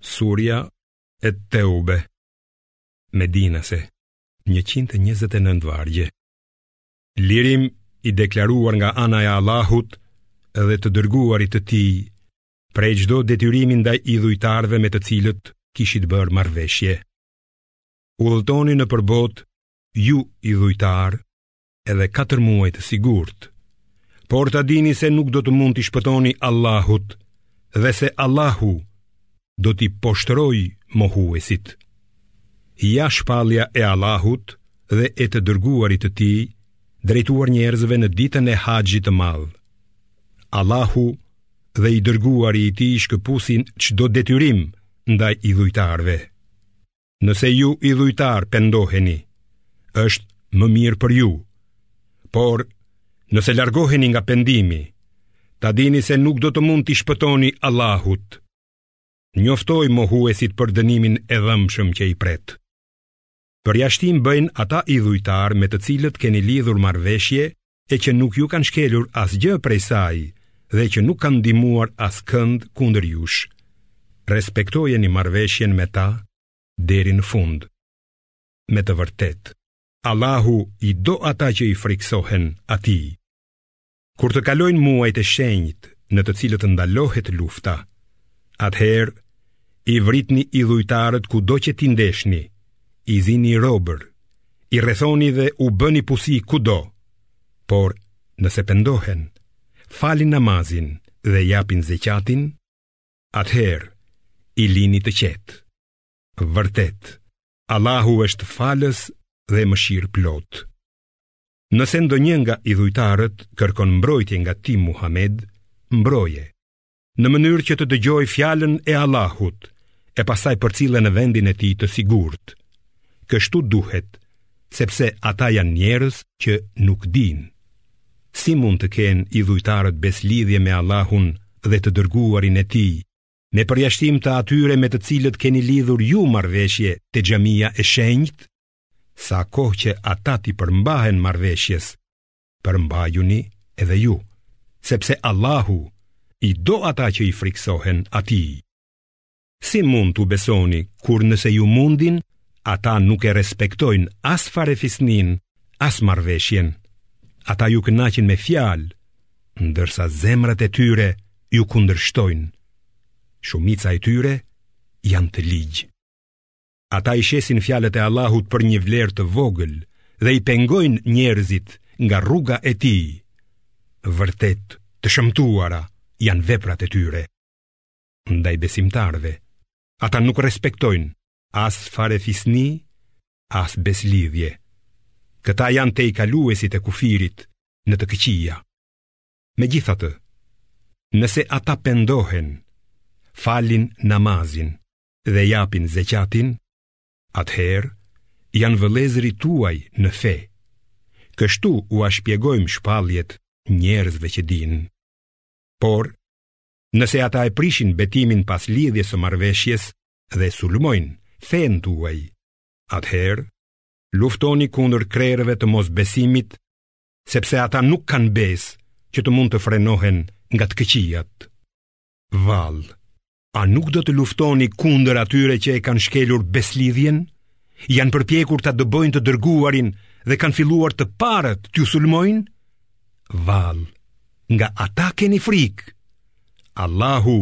Surja Et-Teube Medinase 129 vargje Lirim i deklaruar nga ana e Allahut dhe të dërguarit të tij prej çdo detyrimi ndaj idhujtarëve me të cilët kishit bërë marrëveshje. Udhëtoni nëpër botë ju idhujtarë edhe katër muaj të sigurtë. Por ta dini se nuk do të mund t'i shpëtoni Allahut dhe se Allahu do t'i poshtërojë mohuesit. Ja shpallja e Allahut dhe e të dërguarit të tij, drejtuar njerëzve në ditën e haxhit të madh. Allahu dhe i dërguari i tij shkëpusin çdo detyrim ndaj idhujtarëve. Nëse ju idhujtarë pendoheni, është më mirë për ju. Por, nëse largoheni nga pendimi, ta dini se nuk do të mund t'i shpëtoni Allahut. Njoftoji mohuesit për dënimin e dhëmshëm që i pret. Përjashtim bëjnë ata idhujtarë me të cilët keni lidhur marrëveshje e që nuk ju kanë shkelur asgjë prej saj dhe që nuk kanë ndihmuar askënd kundër jush. Respektojeni marrëveshjen me ta deri në fund. Me të vërtetë, Allahu i do ata që i frikësohen atij. Kur të kalojnë muajt e shenjtë në të cilët ndalohet lufta, atëherë i vritni idhujtarët kudo që t'i ndeshni, i zini robër, i rrethoni dhe u bëni pusi kudo, por nëse pendohen, falin namazin dhe japin zeqatin, atëherë i lini të qetë. Vërtet, Allahu është falës dhe mëshirëplotë. Nëse ndonjë nga idhujtarët kërkon mbrojtje nga ti Muhamed, mbroje, në mënyrë që të dëgjojë fjalën e Allahut e pastaj përcille në vendin e tij të sigurt. Kështu duhet, sepse ata janë njerëz që nuk dinë. Si mund të kenë idhujtarët besëlidhje me Allahun dhe të dërguarin e tij, me përjashtim të atyre me të cilët keni lidhur ju marrëveshje te xhamia e shenjtë, sa kohë që ata t'i përmbahen marrëveshjes, përmbajuni edhe ju, sepse Allahu i do ata që i frikësohen atij. Si mund t'u besoni kur nëse ju mundin, ata nuk e respektojnë as farefisninë, as marrëveshjen. Ata ju kënaqin me fjalë, ndërsa zemrat e tyre ju kundërshtojnë. Shumica e tyre janë të ligj. Ata i shesin fjalët e Allahut për një vlerë të vogël dhe i pengojnë njerëzit nga rruga e tij. Vërtet, të shëmtuara janë veprat e tyre. Ndaj besimtarëve, ata nuk respektojnë as farefisni, as besëlidhje. Këta janë tejkaluesit e kufirit në të këqija. Megjithatë, nëse ata pendohen, falin namazin, dhe japin zeqatin, atëherë janë vëllezërit tuaj në fe. Kështu ua shpjegojmë shpalljet njerëzve që dinë. Por, nëse ata e prishin betimin pas lidhjes së marrëveshjes dhe sulmojnë fenë tuaj, atëherë luftoni kundër krerëve të mosbesimit, sepse ata nuk kanë besë që të mund të frenohen nga të këqijat. Vallë, a nuk do të luftoni kundër atyre që e kanë shkelur besëlidhjen? Janë përpjekur ta dëbojnë të dërguarin dhe kanë filluar të parët t'ju sulmojnë? Vallë, nga ata keni frikë. Allahu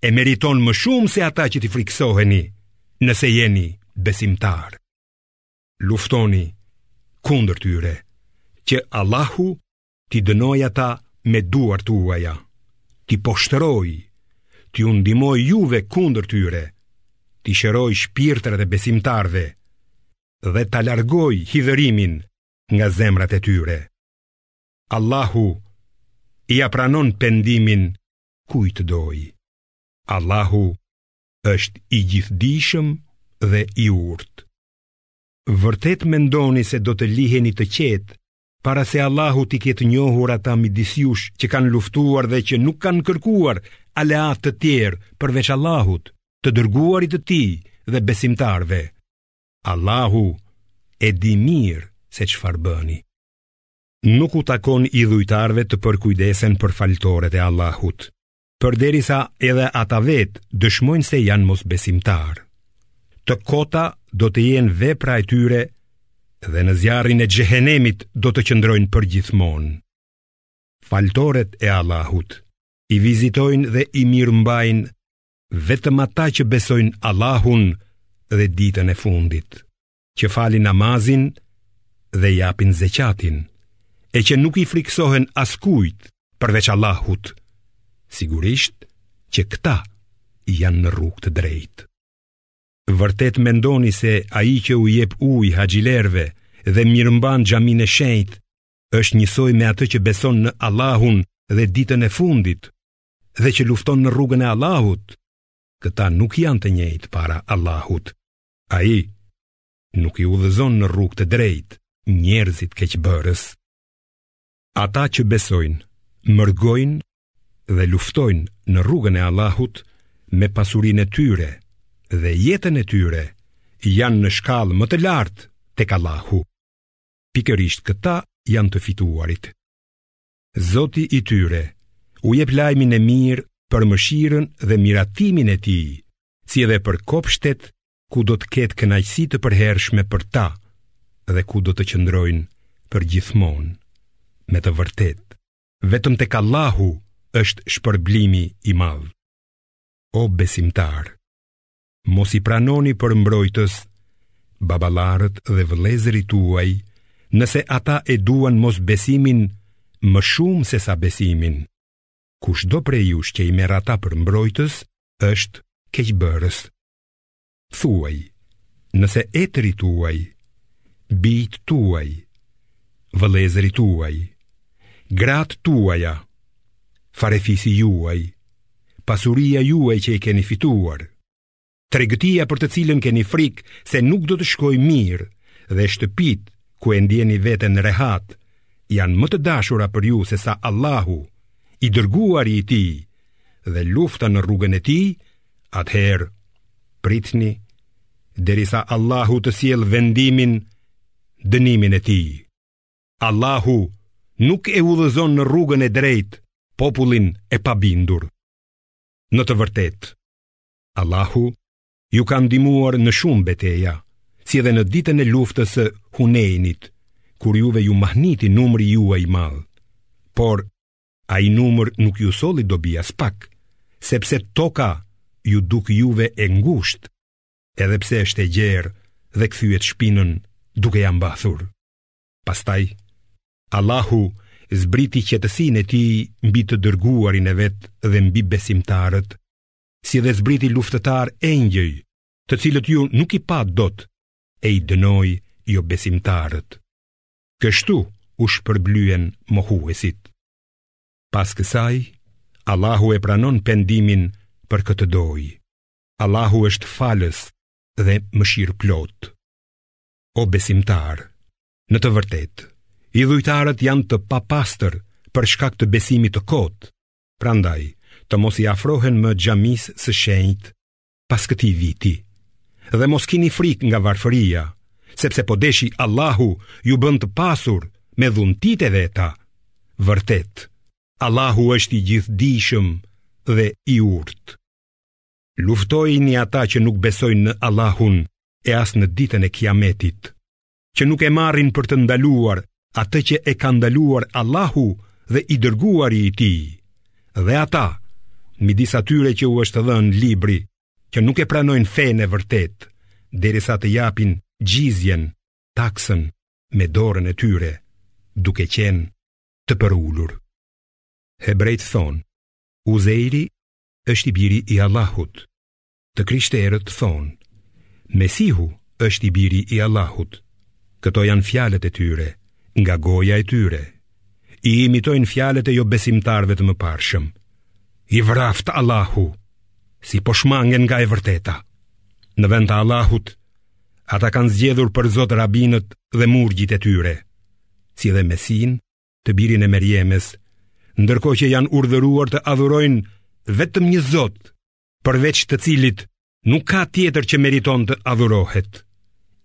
e meriton më shumë se ata që t'i frikësoheni nëse jeni besimtarë. Luftoni kundër tyre që Allahu t'i dënojë ata me duart tuaja, t'i poshtërojë, t'ju ndihmojë juve kundër tyre, t'i shërojë shpirtrat e besimtarëve dhe ta largojë hidhërimin nga zemrat e tyre. Allahu ia pranon pendimin kujt të dojë. Allahu është i gjithëdijshëm dhe i urtë. Vërtet mendoni se do të liheni të qetë para se Allahu t'i ketë njohur ata midis jush që kanë luftuar dhe që nuk kanë kërkuar aleatë të tjerë përveç Allahut, të dërguarit të tij dhe besimtarëve. Allahu e di mirë se çfarë bëni. Nuk u takon idhujtarëve të përkujdesen për faltoret e Allahut. përderisa edhe ata vetë dëshmojnë se janë mosbesimtarë. Të kota do të jenë veprat e tyre dhe në zjarrin e xhehenemit do të qëndrojnë përgjithmonë. Faltoret e Allahut i vizitojnë dhe i mirëmbajnë vetëm ata që besojnë Allahun dhe ditën e fundit. që falin namazin dhe japin zeqatin, e që nuk i frikësohen askujt përveç Allahut, sigurisht që këta janë në rrugë të drejtë. Vërtet mendoni se ai që u jep ujë haxhilerëve dhe mirëmban xhaminë e shenjtë është njësoj me atë që beson në Allahun dhe ditën e fundit dhe që lufton në rrugën e Allahut, këta nuk janë të njëjtë para Allahut. Ai nuk i udhëzon në rrugë të drejtë njerëzit keqbërës. Ata që besojnë, mërgojnë dhe luftojnë në rrugën e Allahut me pasurinë e tyre dhe jetën e tyre janë në shkallë më të lartë tek Allahu. Pikërisht këta janë të fituarit. Zoti i tyre u jep lajmin e mirë për mëshirën dhe miratimin e tij, si edhe për kopshtet ku do të ketë kënaqësi të përhershme për ta dhe ku do të qëndrojnë përgjithmonë. Me të vërtetë, vetëm tek Allahu është shpërblimi i madhë. O besimtarë, Mos i pranoni për mbrojtës baballarët dhe vëllezërit tuaj nëse ata e duan mosbesimin më shumë sesa besimin. Kushdo prej jush që i merr ata për mbrojtës është keqbërës. Thuaj, nëse etërit tuaj, bijtë tuaj, vëllezërit tuaj, gratë tuaja, farefisi juaj, pasuria juaj që e keni fituar, tregtia për të cilën keni frikë se nuk do të shkojë mirë dhe shtëpitë ku e ndieni veten rehat, janë më të dashura për ju sesa Allahu, i dërguari i tij dhe lufta në rrugën e tij, atëherë pritni derisa Allahu të sjellë vendimin dënimin e tij. Allahu nuk e udhëzon në rrugën e drejtë popullin e pabindur. Në të vërtetë, Allahu ju ka ndihmuar në shumë beteja, si edhe në ditën e luftës së Hunejnit, kur juve ju mahniti numri juaj i madh. Por ai numër nuk ju solli dobi aspak, sepse toka ju duk juve e ngushtë, edhe pse është e gjerë dhe kthyet shpinën duke ia mbathur. Pastaj, Allahu zbriti qetësinë e tij mbi të dërguarin e vet dhe mbi besimtarët, si dhe zbriti luftëtarë engjëj, të cilët ju nuk i patë dot e i dënoi jobesimtarët. Kështu u shpërblyen mohuesit. Pas kësaj, Allahu e pranon pendimin për kë të dojë. Allahu është falës dhe mëshirëplotë. o besimtarë. Në të vërtetë, idhujtarët janë të papastër për shkak të besimit të kotë, prandaj të mos i afrohen më xhamisë së shenjtë pas këtij viti. Dhe mos kini frikë nga varfëria, sepse po deshi Allahu ju bën të pasur me dhuntitë e veta. Vërtet, Allahu është i gjithdijshëm dhe i urtë. Luftojini ata që nuk besojnë në Allahun e as në ditën e kiametit, që nuk e marrin për të ndaluar atë që e ka ndaluar Allahu dhe i dërguari i tij, dhe ata, midis atyre që u është dhënë libri, që nuk e pranojnë fenë e vërtetë, derisa të japin xhizjen, taksën, me dorën e tyre, duke qenë të përulur. Hebrejt thonë, Uzeiri është i biri i Allahut. Të krishterët thonë, Mesihu është i biri i Allahut. Këto janë fjalët e tyre, nga goja e tyre. I imitojnë fjalët e jobesimtarëve të mëparshëm. I vraftë Allahu, si po shmangen nga e vërteta. Në vend të Allahut, ata kanë zgjedhur për Zot rabinët dhe murgjit e tyre, si dhe Mesihun të birin e Merjemes, ndërkohë që janë urdhëruar të adhurojnë vetëm një Zot, përveç të cilit nuk ka tjetër që meriton të adhurohet.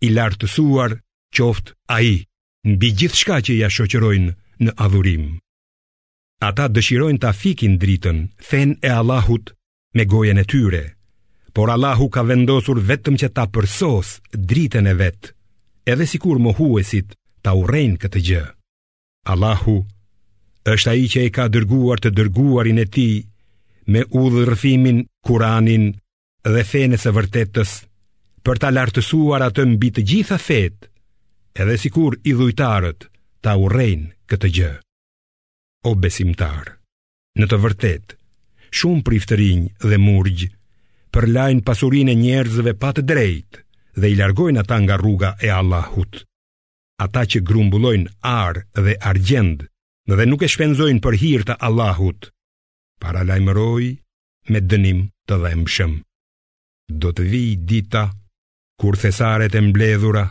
I lartësuar qoftë ai mbi gjithçka që ia shoqërojnë në adhurim. Ata dëshirojnë ta fikin dritën, fenë e Allahut me gojën e tyre, por Allahu ka vendosur vetëm që ta përsosë dritën e vet, edhe sikur mohuesit ta urrejnë këtë gjë. Allahu është ai që e ka dërguar të dërguarin e tij me udhërrëfimin Kur'anin dhe fenë e së vërtetës për ta lartësuar atë mbi të gjitha fetë, edhe sikur idhujtarët ta urrejnë këtë gjë. O besimtarë Në të vërtetë, shumë priftërinj dhe murgj përlajnë pasurinë e njerëzve pa të drejtë dhe i largojnë ata nga rruga e Allahut. Ata që grumbullojnë ar dhe argjend dhe nuk e shpenzojnë për hir të Allahut, paralajmëroji me dënim të dhembshëm. Do të vijë dita kur thesaret e mbledhura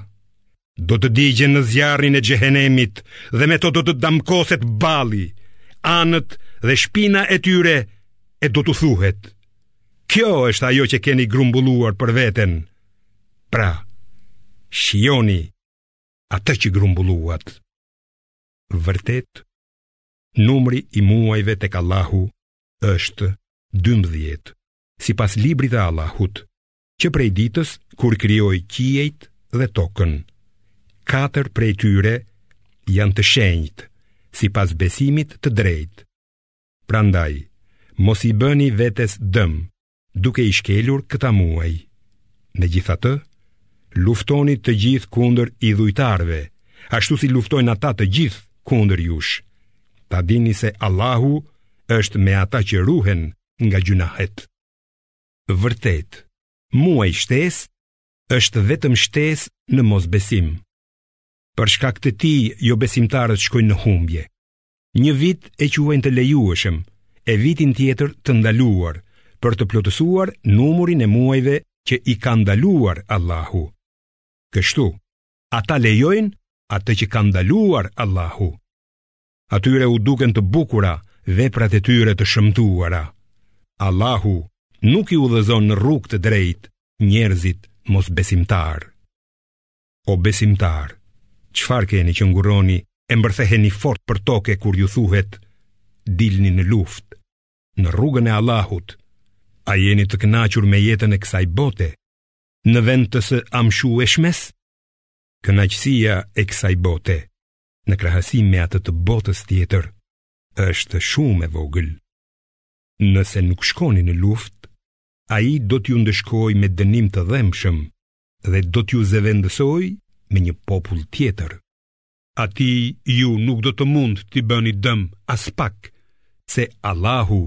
do të digjen në zjarrin e xhehenemit dhe me to do të damkoset balli, anët dhe shpina e tyre e do t'u thuhet. Kjo është ajo që keni grumbulluar për veten. Pra, shijoni atë që grumbulluat. Vërtet, numri i muajve tek Allahu është 12, sipas librit të Allahut, që prej ditës kur krijoi qiejt dhe tokën. Katër prej tyre janë të shenjtë, sipas besimit të drejtë. Prandaj, mos i bëni vetes dëm, duke i shkelur këta muaj. Megjithatë, luftoni të gjithë kundër idhujtarëve, ashtu si luftojnë ata të gjithë kundër jush. Ta dini se Allahu është me ata që ruhen nga gjynahet. vërtet, muaj shtesë është vetëm shtesë në mosbesim. Për shkak të tij, jobesimtarët shkojnë në humbje. Një vit e quajnë të lejueshëm, e vitin tjetër të ndaluar, për të plotësuar numrin e muajve që i ka ndaluar Allahu. Kështu, ata lejojnë atë që ka ndaluar Allahu. atyre u duken të bukura veprat e tyre të shëmtuara. Allahu nuk i udhëzon në rrugë të drejtë njerëzit mosbesimtarë. O besimtarë, çfarë keni që ngurroni e mbërtheheni fort për toke kur ju thuhet, dilni në luftë, në rrugën e Allahut, a jeni të kënaqur me jetën e kësaj bote, në vend të së amshueshmes? Kënaqësia e kësaj bote, në krahasim me atë të botës tjetër, është shumë e vogël. Nëse nuk shkoni në luftë, ai do t'ju ndëshkojë me dënim të dhembshëm dhe do t'ju zëvendësojë me një popull tjetër. Atij ju nuk do të mund t'i bëni dëm aspak, se Allahu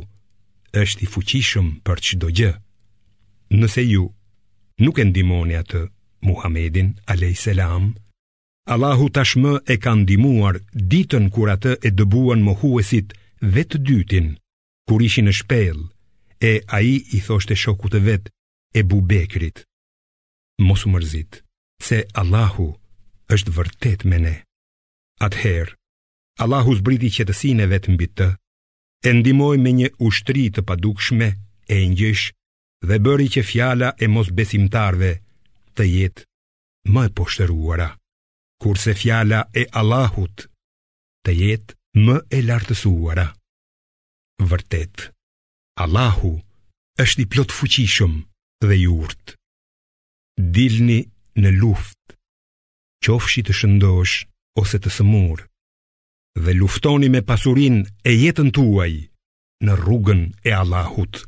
është i fuqishëm për çdo gjë. Nëse ju nuk e ndihmoni atë Muhamedin, a.s. Allahu tashmë e ka ndihmuar ditën kur atë e dëbuan mohuesit vetë të dytin, kur ishin në shpellë, e ai i thoshte shokut të vet, Ebu Bekrit, mos u mërzit, se Allahu është vërtet me ne. Atëherë, Allahu zbriti qetësinë e vet mbi të, e ndihmoi me një ushtri të padukshme engjëjsh dhe bëri që fjala e mosbesimtarëve të jetë më e poshtëruara, kurse fjala e Allahut të jetë më e lartësuara. Vërtet, Allahu është i plotfuqishëm dhe i urtë. Dilni në luftë, qofshi të shëndoshë ose të sëmurë, dhe luftoni me pasurinë e jetën tuaj në rrugën e Allahut.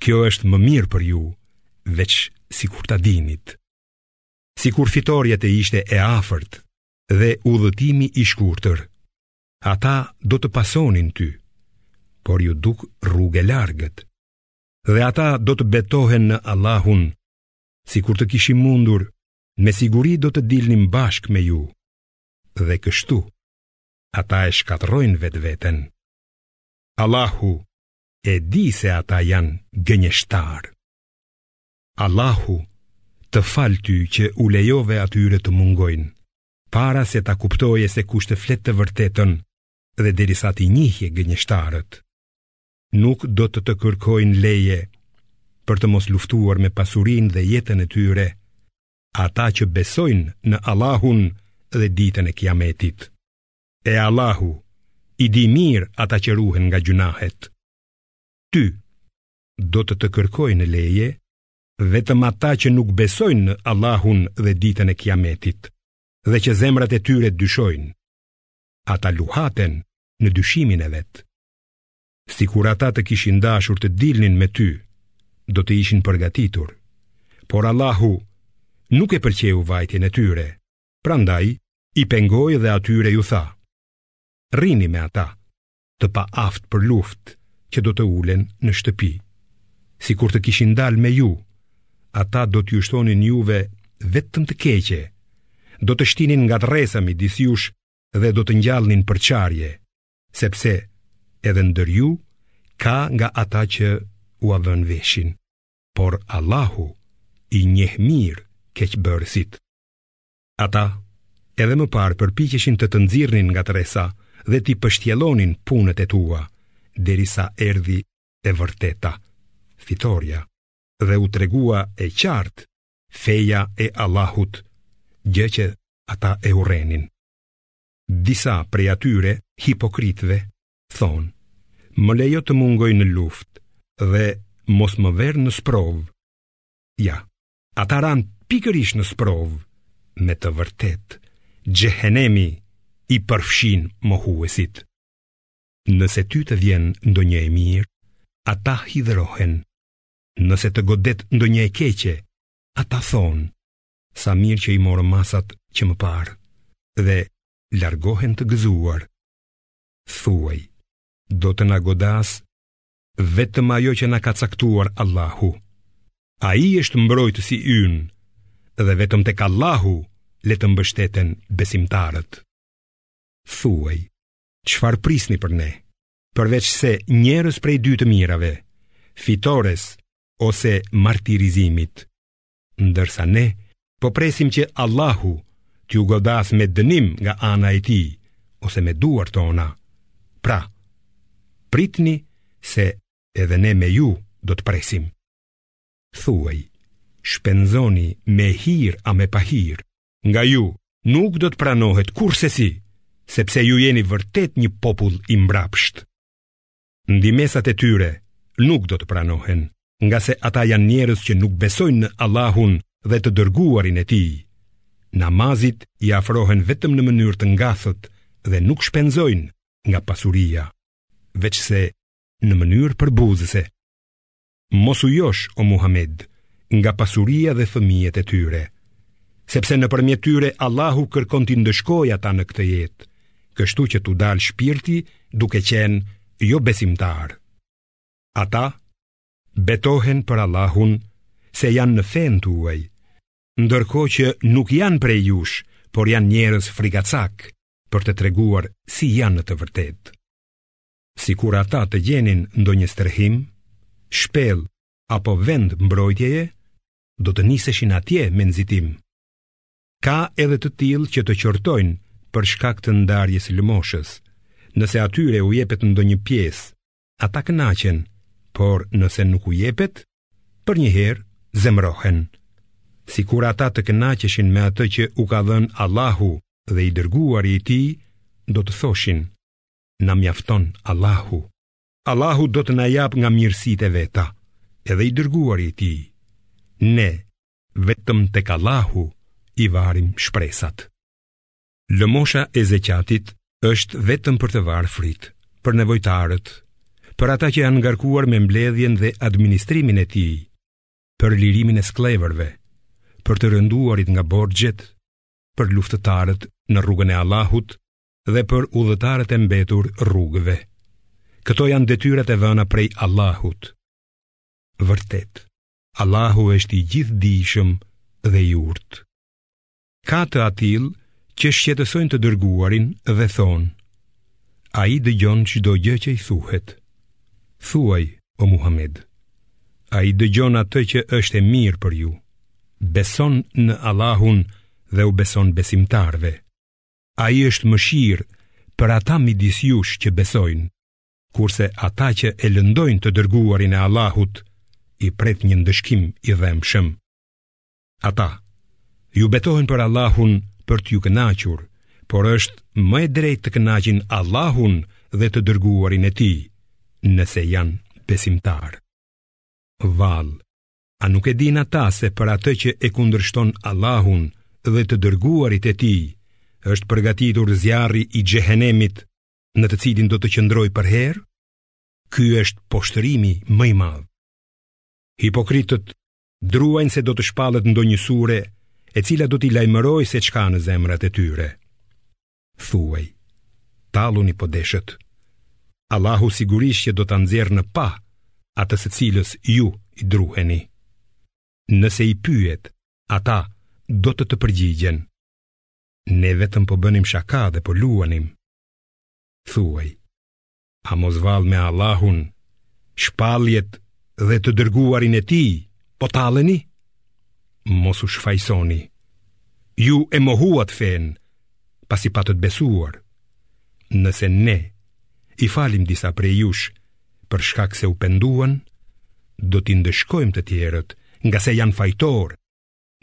Kjo është më mirë për ju, veç sikur ta dinit. Sikur fitorja të ishte e afërt dhe udhëtimi i shkurtër, ata do të pasonin ty, por iu duk rrugë e largët, dhe ata do të betohen në Allahun, sikur të kishim mundur, me siguri do të dilnim bashkë me ju, dhe kështu, ata e shkatërrojnë vetveten. Allahu, e di se ata janë gënjeshtarë. Allahu të falë ty që u lejove atyre të mungojnë, para se ta kuptoje se kush të flet të vërtetën dhe derisa t'i njihje gënjeshtarët. Nuk do të të kërkojnë leje për të mos luftuar me pasurinë dhe jetën e tyre, ata që besojnë në Allahun dhe ditën e kiametit. E Allahu i di mirë ata që ruhen nga gjynahet. Ty do të të kërkojnë leje vetëm ata që nuk besojnë në Allahun dhe ditën e Kiametit dhe që zemrat e tyre dyshojnë. Ata luhaten në dyshimin e vet. Sikur ata të kishin dashur të dilnin me ty, do të ishin përgatitur. Por Allahu nuk e pëlqeu vajtjen e tyre. Prandaj, i pengoi dhe atyre iu tha, rrini me ata, të paaftë për luftë, që do të ulen në shtëpi. Sikur të kishin dalë me ju, ata do t'ju shtonin juve vetëm të keqe, do të shtinin ngatërresa midis jush dhe do të ngjallnin përçarje, sepse edhe ndër ju ka nga ata që ua vënë veshin, por Allahu i njeh mirë keqbërësit. Ata edhe më parë përpiqeshin të të nxirrnin ngatërresa dhe t'i pështjellonin punët e tua, derisa erdhi e vërteta, fitorja dhe u tregua e qartë feja e Allahut, gjë që ata e urrenin. Disa prej atyre hipokritëve thonë: "Më lejo të mungoj në luftë dhe mos më vër në sprovë." Ja, Ata ranë pikërisht në sprovë. Me të vërtetë, xhehenemi i përfshin mohuesit. Nëse ty të vjen ndonjë e mirë, ata hidhërohen. Nëse të godet ndonjë e keqe, ata thonë, sa mirë që i morëm masat që më parë, dhe largohen të gëzuar. Thuaj, do të na godasë vetëm ajo që na ka caktuar Allahu. Ai është mbrojtësi ynë dhe vetëm tek Allahu le të mbështeten besimtarët. Thuaj, çfarë prisni për ne, përveçse njërës prej dy të mirave, fitores ose martirizimit. Ndërsa ne po presim që Allahu t'ju godasë me dënim nga ana e tij ose me duart tona. Pra, pritni se edhe ne me ju do të presim. Thuaj, shpenzoni me hir a me pahir, nga ju nuk do të pranohet kurrsesi, sepse ju jeni vërtet një popull i mbrapshtë. Ndihmesat e tyre nuk do të pranohen, ngase ata janë njerëz që nuk besojnë në Allahun dhe të dërguarin e tij. Namazit i afrohen vetëm në mënyrë të ngathët dhe nuk shpenzojnë nga pasuria, veçse në mënyrë përbuzëse. Mos u josh o Muhamed nga pasuria dhe fëmijët e tyre, sepse nëpërmjet tyre Allahu kërkon t'i ndëshkojë ata në këtë jetë, kështu që t'u dalë shpirti duke qenë jobesimtarë. Ata betohen për Allahun se janë në fenë tuaj, ndërkohë që nuk janë prej jush, por janë njerëz frikacakë për të treguar si janë në të vërtetë. sikur ata të gjenin ndonjë strehim, shpellë apo vend mbrojtjeje, do të niseshin atje me nxitim. Ka edhe të tillë që të qortojnë për shkak të ndarjes së lëmoshës. Nëse atyre u jepet ndonjë pjesë, ata kënaqen, por nëse nuk u jepet, përnjëherë zemërohen. Sikur ata të kënaqeshin me atë që u ka dhënë Allahu dhe i dërguari i tij, do të thoshin, na mjafton Allahu. Allahu do të na japë nga mirësitë e veta, edhe i dërguari i tij. Ne vetëm tek Allahu i varim shpresat. Lëmosha e zeqatit është vetëm për të varfrit, për nevojtarët, për ata që janë ngarkuar me mbledhjen dhe administrimin e tij, për lirimin e skllevërve, për të rënduarit nga borxhet, për luftëtarët në rrugën e Allahut dhe për udhëtarët e mbetur rrugëve. Këto janë detyrat e vëna prej Allahut. Vërtet, Allahu është i gjithëdijshëm dhe i urtë. Ka të atillë që shqetësojnë të dërguarin dhe thonë, ai dëgjon çdo gjë që i thuhet. Thuaj, o Muhamed, ai dëgjon atë që është e mirë për ju, beson në Allahun dhe u beson besimtarëve. Ai është mëshirë për ata midis jush që besojnë, kurse ata që e lëndojnë të dërguarin e Allahut, i pret një ndëshkim i dhembshëm. Ata, ju betohen për Allahun për t'ju kënaqur, por është më e drejtë të kënaqin Allahun dhe të dërguarin e tij, nëse janë besimtarë. Vallë, A nuk e dinë ata se për atë që e kundërshton Allahun dhe të dërguarit e tij, është përgatitur zjarri i xhehenemit në të cilin do të qëndrojë përherë? Ky është poshtërimi më i madh. Hipokritët druajnë se do të shpallet ndonjë sure e cila do t'i lajmërojë se ç'ka në zemrat e tyre. thuaj, talluni po deshët. Allahu sigurisht që do ta nxjerrë në pah atë së cilës ju i druheni. Nëse i pyet, ata do të të përgjigjen. Ne vetëm po bënim shaka dhe po luanim. Thuaj, A mos vallë me Allahun, shpalljet dhe të dërguarin e tij, po talleni? Mos u shfajësoni, ju e mohuat fenë, pasi patët besuar, nëse ne i falim disa prej jush për shkak se u penduan, do t'i ndëshkojmë të tjerët ngase janë fajtorë,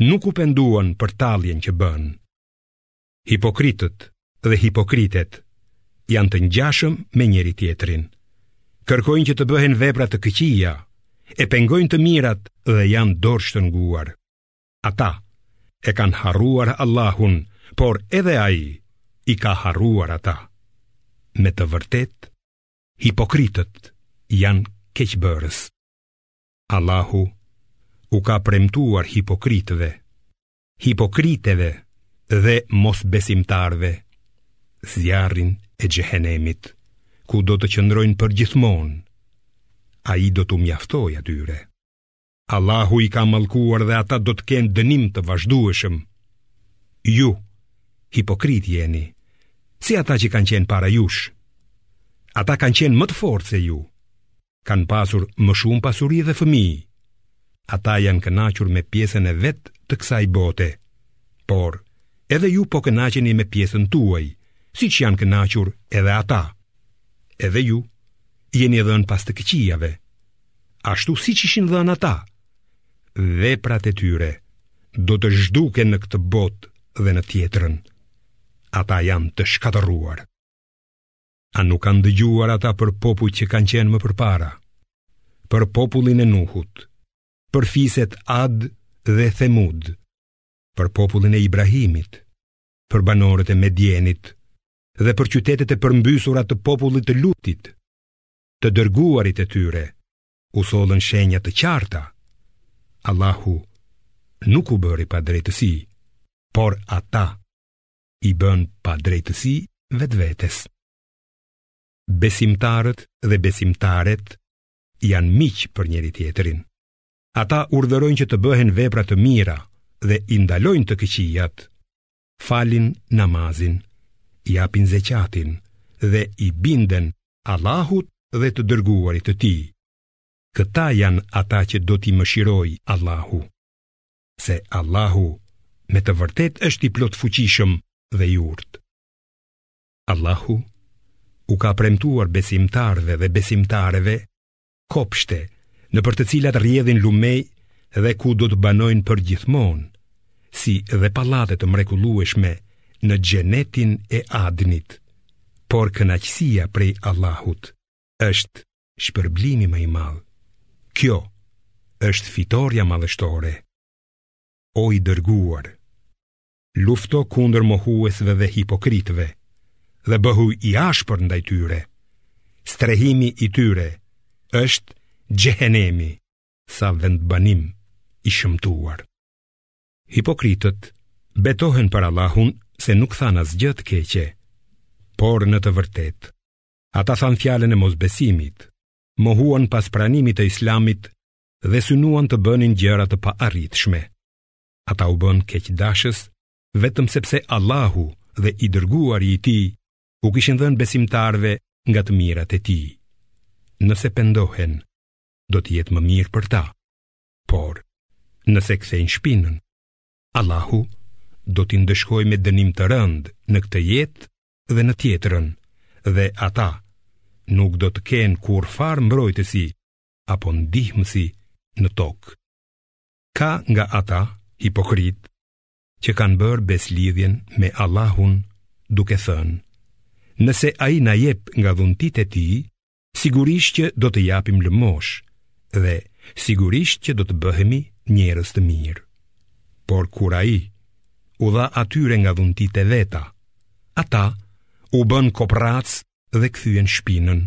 nuk u penduan për talljen që bënë. Hipokritët dhe hipokritet janë të ngjashëm me njëri-tjetrin. Kërkojnë që të bëhen vepra të këqija, e pengojnë të mirat dhe janë dorështrënguar. Ata e kanë harruar Allahun, por edhe ai i ka harruar ata. Me të vërtetë, hipokritët janë keqbërës. Allahu u ka premtuar hipokritëve, hipokriteve dhe mosbesimtarëve zjarrin e xhehenemit, ku do të qëndrojnë përgjithmonë. Ai do t'u mjaftojë atyre. Allahu i ka mallkuar dhe ata do të kenë dënim të vazhdueshëm. Ju, hipokritë, jeni si ata që kanë qenë para jush. Ata kanë qenë më të fortë se ju. kanë pasur më shumë pasuri dhe fëmijë. Ata janë kënaqur me pjesën e vet të kësaj bote, por edhe ju po kënaqeni me pjesën tuaj, siç janë kënaqur edhe ata. Edhe ju jeni dhënë pas të këqijave, ashtu siç ishin dhënë ata. Veprat e tyre do të zhduken në këtë botë dhe në tjetrën. Ata janë të shkatërruar. A nuk kanë dëgjuar ata për popujt që kanë qenë më përpara? Për popullin e Nuhut, për fiset Ad dhe Themud, për popullin e Ibrahimit, për banorët e Medjenit dhe për qytetet e përmbysura të popullit të Lutit? Të dërguarit e tyre u sollën shenja të qarta. Allahu nuk u bëri padrejtësi, por ata i bënë padrejtësi vetvetes. Besimtarët dhe besimtaret janë miq për njëri-tjetrin. Ata urdhërojnë që të bëhen vepra të mira dhe i ndalojnë të këqijat, falin namazin, japin zeqatin dhe i binden Allahut dhe të dërguarit të tij. Këta janë ata që do t'i mëshirojë Allahu. se Allahu me të vërtetë është i plotfuqishëm dhe i urtë. Allahu u ka premtuar besimtarëve dhe besimtareve kopshte nëpër të cilat rrjedhin lumej dhe ku do të banojnë përgjithmonë, si dhe pallate të mrekullueshme në xhenetin e Adnit, por kënaqësia prej Allahut është shpërblimi më i madh. Kjo është fitorja madhështore. O i dërguar, lufto kundër mohuesve dhe hipokritëve dhe bëhu i ashpër ndaj tyre. Strehimi i tyre është xhehenemi, sa vendbanim i shëmtuar. Hipokritët betohen për Allahun se nuk thanë asgjë të keqe, por në të vërtetë Ata thanë fjalën e mosbesimit, mohuan pas pranimit të Islamit dhe synuan të bënin gjëra të paarritshme. Ata u bënë keqdashës vetëm sepse Allahu dhe i dërguari i Tij u kishin dhënë besimtarëve nga të mirat e Tij. Nëse pendohen, do të jetë më mirë për ta. Por, nëse kthejnë shpinën, Allahu do t'i ndëshkojë me dënim të rëndë në këtë jetë dhe në tjetrën dhe ata nuk do të kenë kurrfarë mbrojtësi apo ndihmësi në tokë. Ka nga ata hipokritë që kanë bërë besëlidhjen me Allahun duke thënë, nëse ai na jep nga dhuntitë e tij, Sigurisht që do të japim lëmoshë dhe sigurisht që do të bëhemi njerëz të mirë. Por kur ai u dha atyre nga dhuntitë e veta, ata u bënë koprracë dhe kthyen shpinën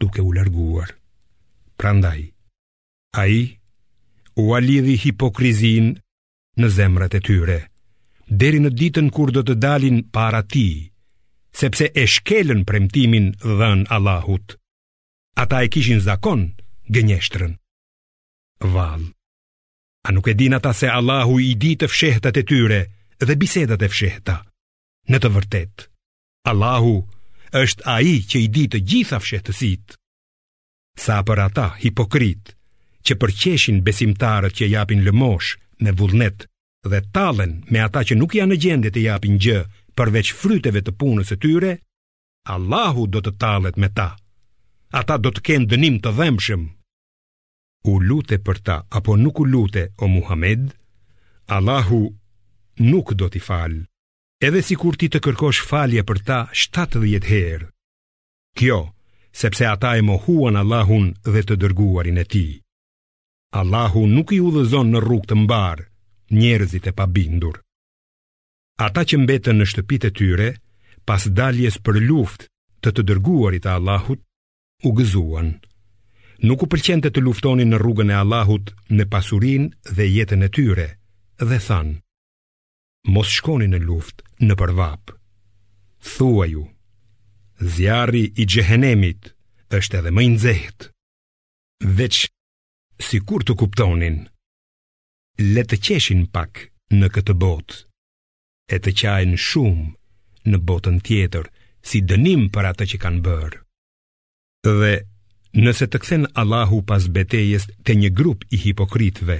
duke u larguar. Prandaj, ai ua lidhi hipokrizinë në zemrat e tyre, deri në ditën kur do të dalin para tij, sepse e shkelën premtimin dhënë Allahut. Ata e kishin zakon gënjeshtrën. Vallë, a nuk e dinë ata se Allahu i di të fshehtat e tyre dhe bisedat e fshehta? Në të vërtetë, Allahu është ai që i di të gjitha fshehtësitë. Sa për ata hipokritë që përqeshin besimtarët që japin lëmoshë me vullnet dhe tallen me ata që nuk janë në gjendje të japin gjë përveç fryteve të punës së tyre, Allahu do të tallet me ta. Ata do të kenë dënim të dhembshëm. U lute për ta apo nuk u lute o Muhammed, Allahu nuk do t'i falë. Edhe sikur ti të kërkosh falje për ta 70 herë, Kjo, sepse ata e mohuan Allahun dhe të dërguarin e tij. Allahu nuk i udhëzon në rrugë të mbarë njerëzit e pabindur. Ata që mbetën në shtëpitë e tyre pas daljes për luftë të të dërguarit të Allahut, u gëzuan. Nuk u pëlqente të luftonin në rrugën e Allahut me pasurinë dhe jetën e tyre dhe thanë: mos shkoni në luftë nëpër vapë. Thuaju, zjarri i xhehenemit është edhe më i nxehtë. Veç, sikur të kuptonin, le të qeshin pak në këtë botë, e të qajnë shumë në botën tjetër, si dënim për atë që kanë bërë. Dhe nëse të kthen Allahu pas betejës te një grup i hipokritëve,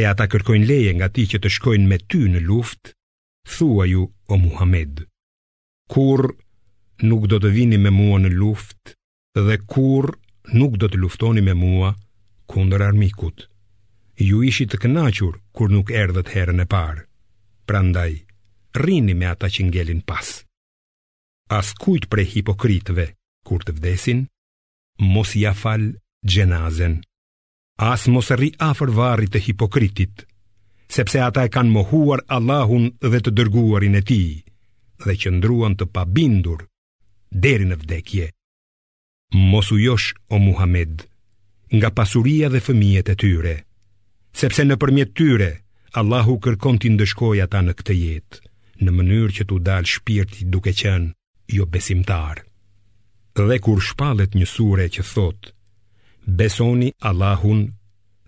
e ata kërkojnë leje nga ti që të shkojnë me ty në luftë, thuaju o Muhammed. Kurrë nuk do të vini me mua në luftë dhe kurrë nuk do të luftoni me mua kundër armikut. Ju ishit të kënaqur kur nuk erdhët herën e parë. Prandaj, rrini me ata që ngelin pas. askujt prej hipokritëve kur të vdesin, mos ia fal xhenazen. As mos rri afër varrit të hipokritit, sepse ata e kanë mohuar Allahun dhe të dërguarin e tij dhe qëndruan të pabindur deri në vdekje. Mos u josh o Muhammed nga pasuria dhe fëmijët e tyre, sepse nëpërmjet tyre Allahu kërkon t'i ndëshkojë ata në këtë jetë, në mënyrë që t'u dalë shpirti duke qenë jobesimtarë. Dhe kur shpallet një sure që thotë, besoni Allahun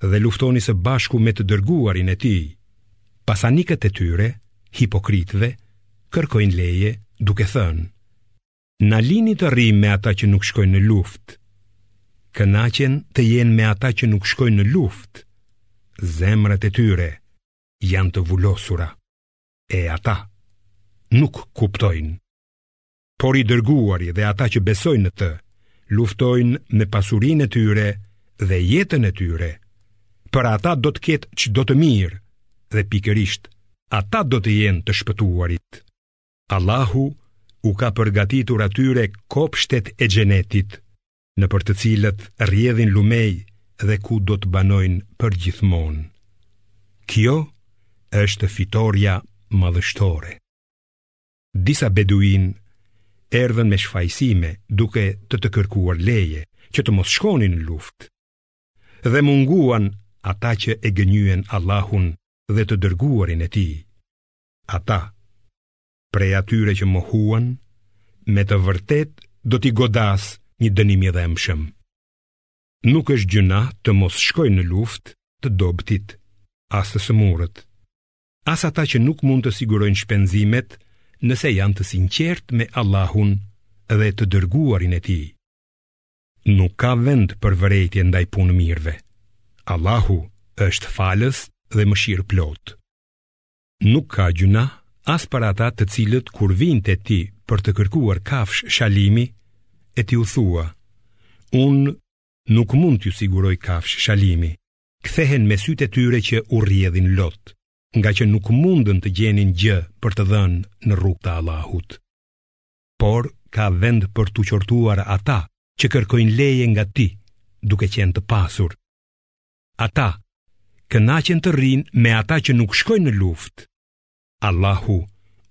dhe luftoni së bashku me të dërguarin e tij, pasanikët e tyre, hipokritëve, kërkojnë leje duke thënë, Na lini të rrimë me ata që nuk shkojnë në luftë Kënaqen të jenë me ata që nuk shkojnë në luftë Zemrat e tyre janë të vulosura E ata nuk kuptojnë Por i dërguari dhe ata që besojnë në të Luftojnë me pasurinë e tyre dhe jetën e tyre Për ata do të ketë çdo të mirë Dhe pikërisht ata do të jenë të shpëtuarit Allahu u ka përgatitur atyre kopshtet e xhenetit, nëpër të cilët rrjedhin lumenj dhe ku do të banojnë përgjithmonë. Kjo është fitorja madhështore. Disa beduinë erdhën me shfajësime duke të të kërkuar leje që të mos shkonin në luftë dhe munguan ata që e gënjyen Allahun dhe të dërguarin e tij. Ata, prej atyre që mohuan, me të vërtetë do t'i godasë një dënim i dhembshëm. Nuk është gjynah të mos shkojnë në luftë të dobëtit, as të sëmurët, as ata që nuk mund të sigurojnë shpenzimet nëse janë të sinqertë me Allahun dhe të dërguarin e tij. Nuk ka vend për vërejtje ndaj punëmirëve. Allahu është falës dhe mëshirëplotë. Nuk ka gjynah as për ata të cilët kur vijnë te ti për të kërkuar kafshë shalimi e ti u thua, unë nuk mund t'ju siguroj kafshë shalimi, kthehen me sytë e tyre që u rrjedhin lot, ngaqë nuk mundën të gjenin gjë për të dhënë në rrugë të Allahut. Por ka vend për t'u qortuar ata që kërkojnë leje nga ti, duke qenë të pasur. Ata kënaqen të rrinë me ata që nuk shkojnë në luftë. Allahu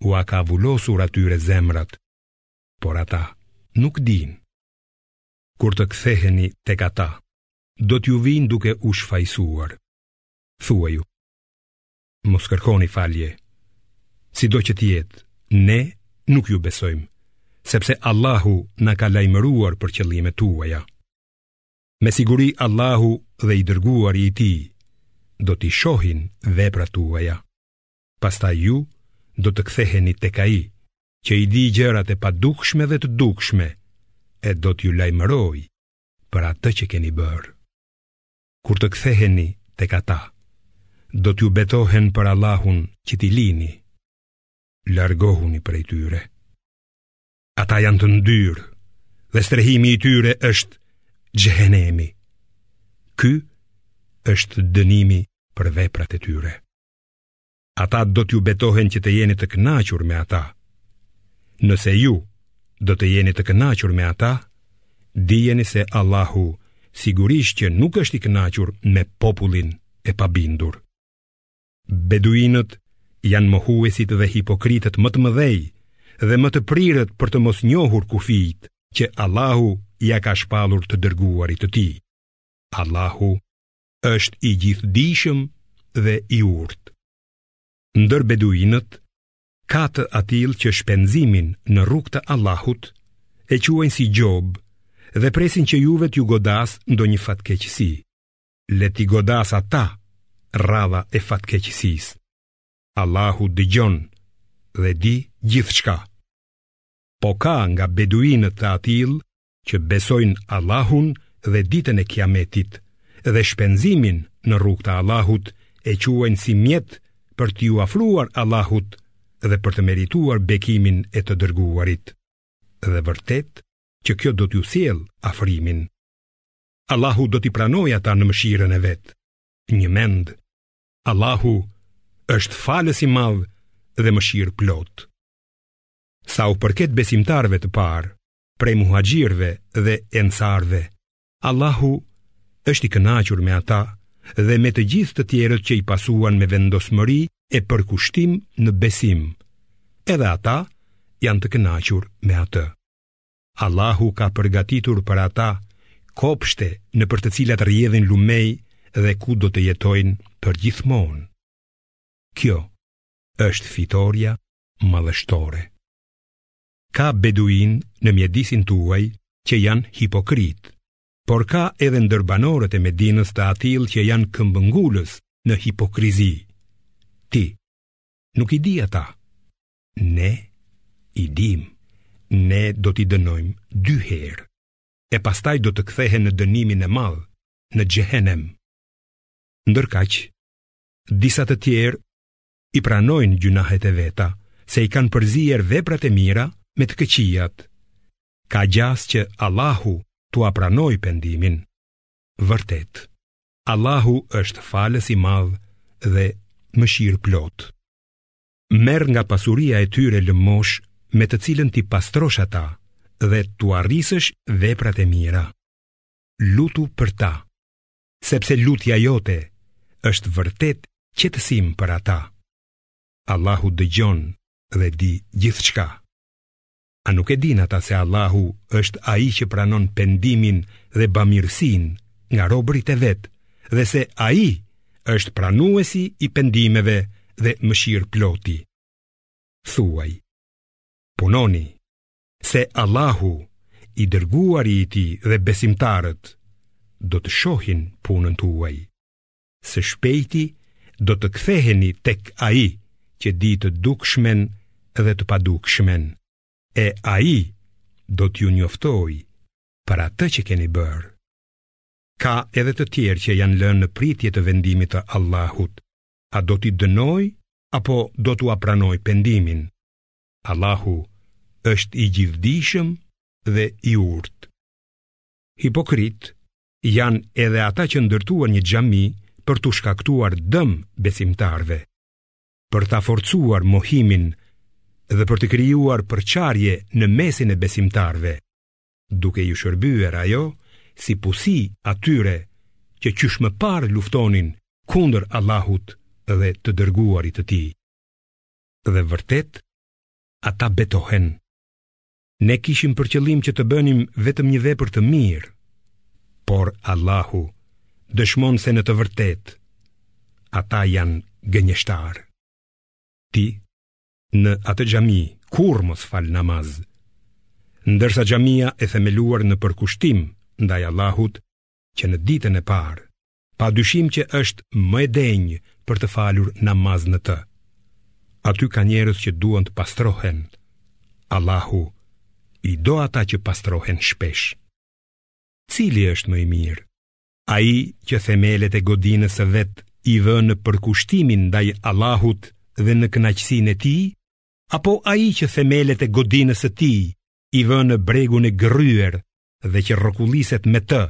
ua ka vulosur atyre zemrat, por ata nuk dinë. Kur të ktheheni tek ata, do t'ju vijnë duke u shfajësuar. Thuaju, mos kërkoni falje, sido që të jetë, ne nuk ju besojmë, sepse Allahu na ka lajmëruar për qëllimet tuaja. Me siguri Allahu dhe i dërguari i tij do t'i shohin veprat tuaja. Pastaj ju do të ktheheni tek ai, që i di gjërat e padukshme dhe të dukshme, e do t'ju lajmërojë për atë që keni bërë. Kur të ktheheni tek ata, do t'ju betohen për Allahun që t'i lini, largohuni prej tyre. Ata janë të ndyrë dhe strehimi i tyre është xhehenemi. Ky është dënimi për veprat e tyre. Ata do t'ju betohen që të jeni të kënaqur me ata. Nëse ju do të jeni të kënaqur me ata, dijeni se Allahu sigurisht që nuk është i kënaqur me popullin e pabindur. Beduinët janë mohuesit dhe hipokritët më të mëdhenj dhe më të prirurit për të mos njohur kufijt që Allahu ia ka shpallur të dërguarit të tij. Allahu është i gjithëdijshëm dhe i urtë. Ndër beduinët, ka të atillë që shpenzimin në rrugë të Allahut e quajnë si gjobë dhe presin që juve t'ju godasë ndonjë fatkeqësi. le t'i godasë ata radha e fatkeqësisë. Allahu dëgjon dhe di gjithçka. Po ka nga beduinët të atillë që besojnë Allahun dhe ditën e kiametit dhe shpenzimin në rrugë të Allahut e quajnë si mjet për t'iu afruar Allahut dhe për të merituar bekimin e të dërguarit. Dhe vërtet që kjo do t'ju sjellë afrimin. Allahu do t'i pranojë ata në mëshirën e vet. Njëmend, Allahu është falës i madh dhe mëshirëplotë. Sa u përket besimtarëve të parë, prej muhaxhirëve dhe ensarëve, Allahu është i kënaqur me ata dhe me të gjithë të tjerët që i pasuan me vendosmëri e përkushtim në besim. Edhe ata janë të kënaqur me atë. Allahu ka përgatitur për ata kopshte nëpër të cilat rrjedhin lumenj dhe ku do të jetojnë përgjithmonë. Kjo është fitorja madhështore. Ka beduinë në mjedisin tuaj që janë hipokritë, por ka edhe ndër banorët e Medinës të atillë që janë këmbëngulës në hipokrizi. Ti, nuk i di ata. Ne i dimë, ne do t'i dënojmë dy herë, e pastaj do të kthehen në dënimin e madh, në xhehenem. Ndërkaq, disa të tjerë i pranojnë gjynahet e veta, se i kanë përzier veprat e mira me të këqijat. Ka gjasë që Allahu t'ua pranojë pendimin. Vërtet, Allahu është falës i madh dhe mëshirëplotë. Merr nga pasuria e tyre lëmoshë me të cilën t'i pastrosh ata dhe t'ua rrisësh veprat e mira. Lutu për ta, sepse lutja jote është vërtet qetësim për ata. Allahu dëgjon dhe di gjithçka. A nuk e dinë ata se Allahu është ai që pranon pendimin dhe bamirësinë nga robërit e vet dhe se ai është pranuesi i pendimeve dhe mëshirëploti. Thuaj, punoni, se Allahu, i dërguari i tij dhe besimtarët, do të shohin punën tuaj. së shpejti do të ktheheni tek ai që di të dukshmen dhe të padukshmen, e ai do t'ju njoftojë për atë që keni bërë. Ka edhe të tjerë që janë lënë në pritje të vendimit të Allahut, a do t'i dënojë apo do t'ua pranojë pendimin. Allahu është i gjithëdijshëm dhe i urtë. Hipokritë janë edhe ata që ndërtuan një xhami për t'u shkaktuar dëm besimtarëve, për ta forcuar mohimin dhe për të krijuar përçarje në mesin e besimtarëve, duke iu shërbyer ajo si pusi atyre që qysh më parë luftonin kundër Allahut dhe të dërguarit të tij. Dhe vërtet, ata betohen Ne kishim për qëllim që të bënim vetëm një vepër të mirë, por Allahu dëshmon se në të vërtetë, ata janë gënjeshtarë. Ti, në atë xhami, kurrë mos fal namaz, ndërsa xhamia e themeluar në përkushtim ndaj Allahut që në ditën e parë, Pa dyshim që është më e denjë për të falur namaz në të. Aty ka njerëz që duan të pastrohen. Allahu i do ata që pastrohen shpesh. Cili është më i mirë? Ai që themelet e godinës së vet i vë në përkushtimin ndaj Allahut dhe në kënaqësinë e tij, apo ai që themelet e godinës së tij i vë në bregun e gërryer dhe që rrokulliset me të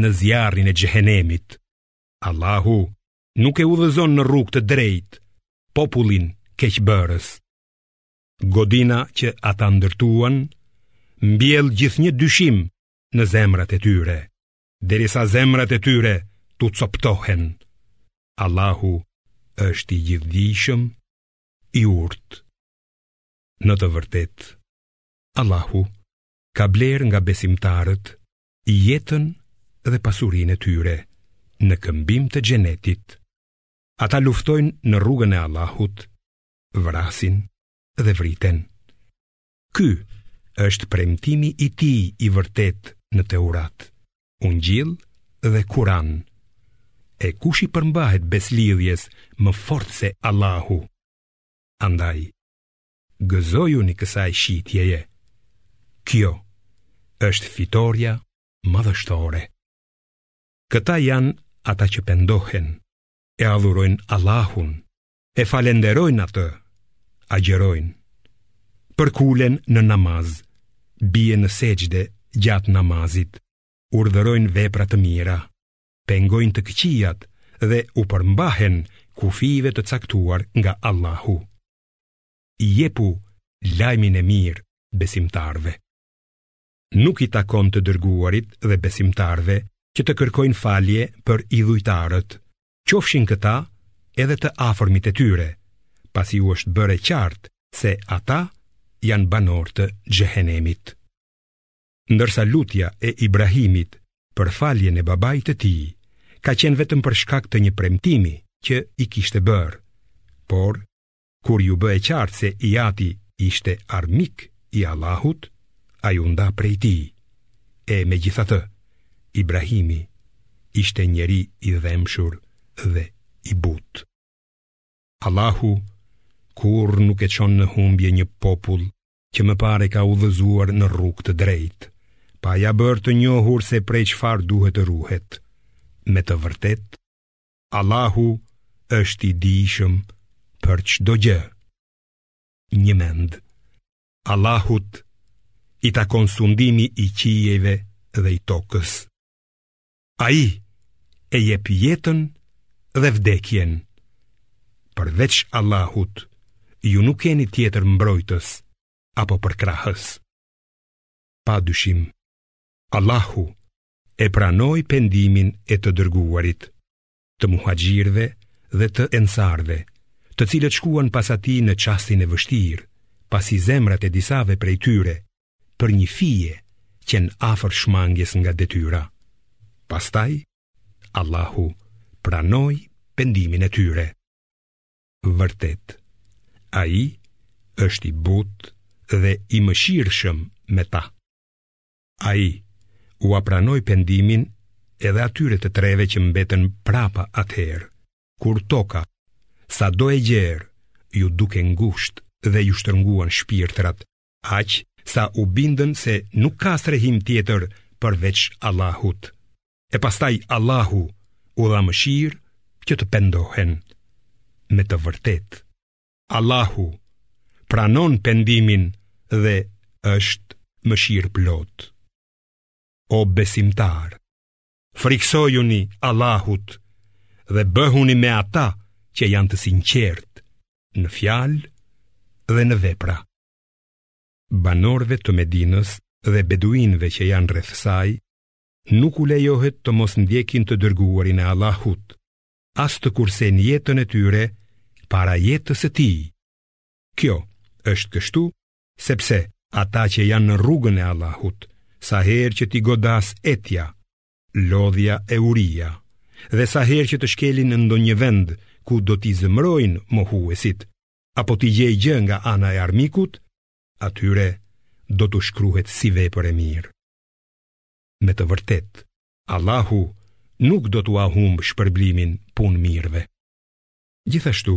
në zjarrin e xhehenemit. Allahu nuk e udhëzon në rrugë të drejtë popullin keqbërës. Godina që ata ndërtuan mbjell gjithnjë dyshim në zemrat e tyre, derisa zemrat e tyre t'u copëtohen. Allahu është i gjithdijshëm, i urtë. Në të vërtetë, Allahu ka blerë nga besimtarët jetën dhe pasurinë e tyre në këmbim të xhenetit. Ata luftojnë në rrugën e Allahut, vrasin dhe vriten. Ky është premtimi i tij i vërtetë në Teurat, Ungjill dhe Kur'an. E kush i përmbahet besëlidhjes më fort se Allahu? Andaj, gëzojuni kësaj shitjeje. Kjo është fitorja madhështore. Këta janë ata që pendohen, e adhurojnë Allahun, e falenderojnë atë, agjërojnë, përkulen në namaz, bien në sexhde gjatë namazit, urdhërojnë vepra të mira, pengojnë të këqijat dhe u përmbahen kufijve të caktuar nga Allahu. Jepu lajmin e mirë besimtarëve. Nuk i takon të dërguarit dhe besimtarëve që të kërkojnë falje për idhujtarët, qofshin këta edhe të afërmit e tyre, pasi u është bërë e qartë se ata janë banorë të xhehenemit. ndërsa lutja e Ibrahimit për faljen e babait të tij ka qenë vetëm për shkak të një premtimi që i kishte bërë. Por, kur iu bë e qartë se i ati ishte armik i Allahut, ai u nda prej tij. E megjithatë, Ibrahimi ishte njeri i dhembshur dhe i butë. Allahu kurrë nuk e çon në humbje një popull që më parë e ka udhëzuar në rrugë të drejtë, pa ia bërë të njohur se prej çfarë duhet të ruhet. Me të vërtetë, Allahu është i dijshëm për çdo gjë. Njëmend, Allahut i takon sundimi i qiejve dhe i tokës. Ai e jep jetën dhe vdekjen. Përveç Allahut, ju nuk keni tjetër mbrojtës apo përkrahës. Pa dyshim, Allahu e pranoi pendimin e të dërguarit. të muhaxhirëve dhe të ensarëve, të cilët shkuan pas atij në çastin e vështirë, pasi zemrat e disave prej tyre për një fije qenë afër shmangies nga detyra. Pastaj Allahu pranoi pendimin e tyre. Vërtet, ai është i butë dhe i mëshirshëm me ta. Ai ua pranoi pendimin edhe atyre të treve që mbetën prapa atëherë, kur toka, sado e gjerë, iu duk e ngushtë dhe iu shtrënguan shpirtrat, aq sa u bindën se nuk ka strehim tjetër përveç Allahut. E pastaj Allahu u dha mëshirë që të pendohen. Me të vërtetë, Allahu pranon pendimin dhe është mëshirëplotë. O besimtarë, frikësojuni Allahut dhe bëhuni me ata që janë të sinqertë në fjalë dhe në vepra. Banorëve të Medinës dhe beduinëve që janë rreth saj, nuk u lejohet të mos ndjekin të dërguarin e Allahut, as të kursejnë jetën e tyre para jetës së tij. Kjo është kështu sepse ata që janë në rrugën e Allahut, sa herë që t'i godasë etja, lodhja e uria, dhe sa herë që të shkelin në ndonjë vend ku do t'i zemërojnë mohuesit, apo t'i gjejë gjë nga ana e armikut, atyre do t'u shkruhet si vepër e mirë. Me të vërtetë, Allahu nuk do t'ua humbë shpërblimin punëmirëve. Gjithashtu,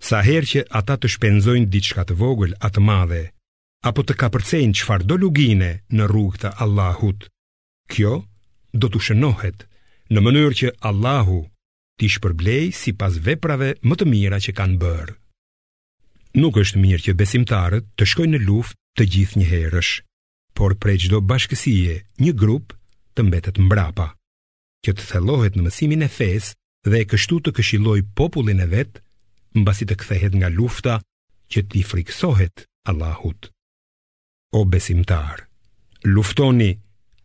sa herë që ata të shpenzojnë diçka të vogël a të madhe, apo të kapërcejnë çfarëdo lugine në rrugë të Allahut, kjo do t'u shënohet në mënyrë që Allahu t'i shpërblejë sipas veprave më të mira që kanë bërë. Nuk është mirë që besimtarët të shkojnë në luftë të gjithë njëherësh, por prej çdo bashkësie një grup të mbetet mbrapa, që të thellohet në mësimin e fesë dhe kështu të këshillojë popullin e vet, mbasi të kthehet nga lufta që t'i frikësohet Allahut. O besimtarë, luftoni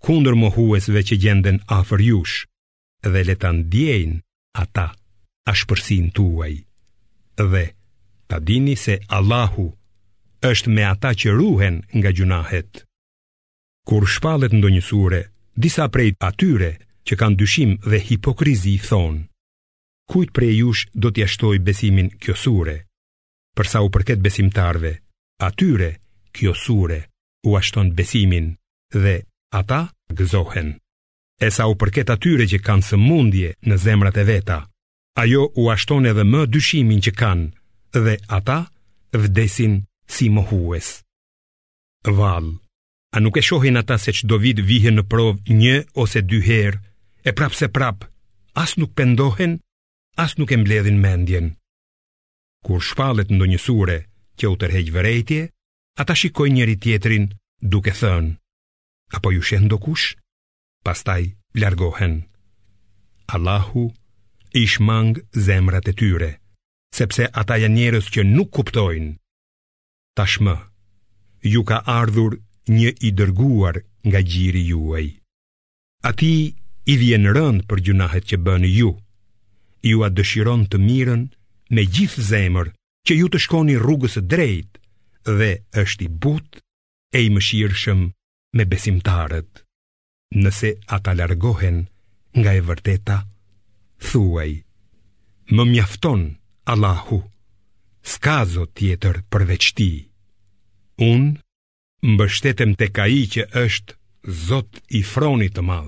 kundër mohuesve që gjenden afër jush, dhe le ta ndjejnë ata ashpërsinë tuaj. Dhe ta dini se Allahu është me ata që ruhen nga gjunahet. Kur shpallet ndonjë sure, disa prej atyre që kanë dyshim dhe hipokrizi thonë: Kujt prej jush do t'ia shtojë besimin kjo sure? Për sa u përket besimtarëve, atyre kjo sure ua shton besimin dhe ata gëzohen. E sa u përket atyre që kanë sëmundje në zemrat e veta, ajo ua shton edhe më dyshimin që kanë dhe ata vdesin si mohues. Vallë, a nuk e shohin ata se çdo vit vihen në provë një ose dy herë, e prapë se prapë, as nuk pendohen, as nuk e mbledhin mendjen. Kur shpallet ndonjë sure që u tërheq vërejtje, ata shikojnë njëri-tjetrin duke thënë, a po ju sheh ndokush, pastaj largohen. Allahu i shmang zemrat e tyre, sepse ata janë njerëz që nuk kuptojnë. Tashmë ju ka ardhur një i dërguar nga gjiri juaj. Atij i vjen rëndë për gjunahet që bëni ju. Jua dëshiron të mirën me gjithë zemër që ju të shkoni rrugës së drejtë dhe është i butë e i mëshirshëm me besimtarët. Nëse ata largohen nga e vërteta, thuaj: Më mjafton Allahu, s'ka zot tjetër përveç tij. Unë mbështetem tek Ai që është Zot i Fronit të Madh.